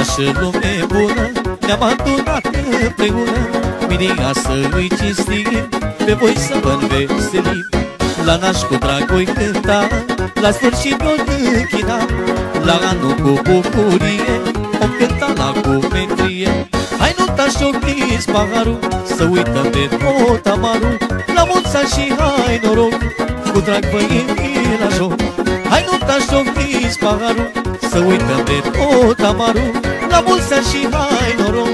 Oameni dragi lume bună Ne-am adunat împreună. Minia să îi cinstim Pe voi să vă înveselim. La naș cu drag voi cânta La sfârșit o închina. La anul cu bucurie O cânta la cumentrie Hai nu tași șochiți paharul Să uităm de tot amarul. La mulți ani și hai noroc Cu drag vă invit la joc. Hai nu tași șochiți paharul Să uităm de tot amarul La mulți ani și hai noroc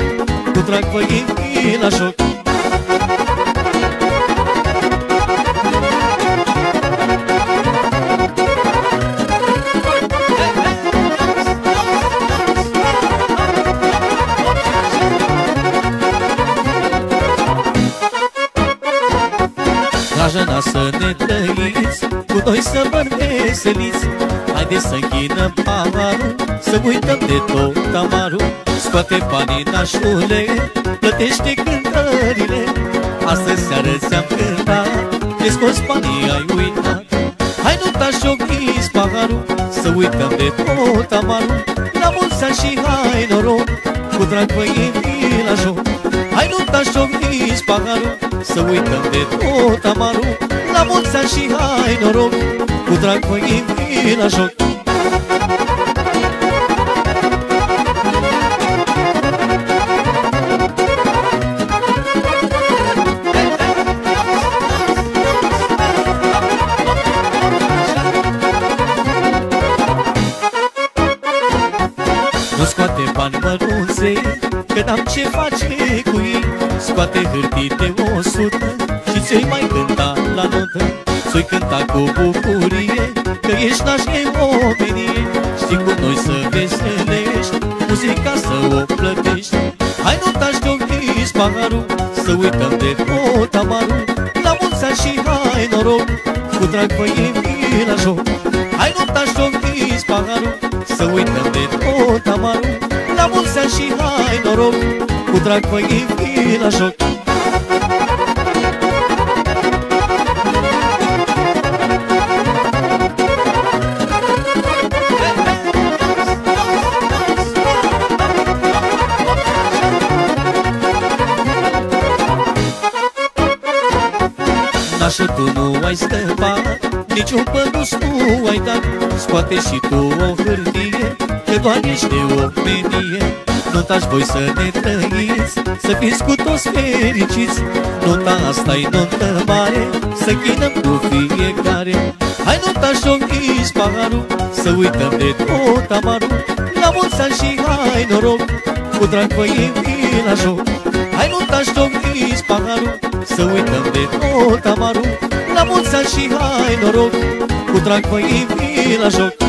Cu drag vă invit la joc Drajana să ne trăiți Cu noi să vă veseliți. Haideți să închinăm paharul Să uităm de tot amarul. Scoate banii nașule Plătește cântările. Astăzi seară ți-am cântat De scos banii ai uitat. Hai nu tași ochiți paharul Să uităm de tot amarul. La mulți ani și hai noroc Cu drag vă invit la joc. Hai nu tași ochiți paharul Să uităm de tot amarul. La mulți ani și hai noroc. Cu drag vă invit la joc scoate bani mărunței Că n-am ce face cu ei Scoate hârtii de o sută Și ți-i mai cânta la notă. Ți-i cânta cu bucurie Că ești nașe omenie. Știi cu noi să veselești Muzica să o plătești. Hai nu tași de ochiți paharul Să uităm de tot amarul La mulți ani și hai noroc Cu drag vă invit la joc. Hai nu tași de ochiți paharul Să uităm noroc Cu drag vă invit la joc. Nașă tu nu ai scăpat Niciun pădus nu ai dat. Scoate și tu o hârtie Că doar ești de omenie Nu tași voi să ne trăiți Să fiți cu toți fericiți. Nota asta-i notă mare Să chinăm cu fiecare. Hai nu tași închis paharul Să uităm de tot amarul. La mulți ani și hai noroc Cu drag vă invit la joc. Hai nu tași închis paharul Să uităm de tot amarul. La mulți ani și hai noroc Cu drag vă invit la joc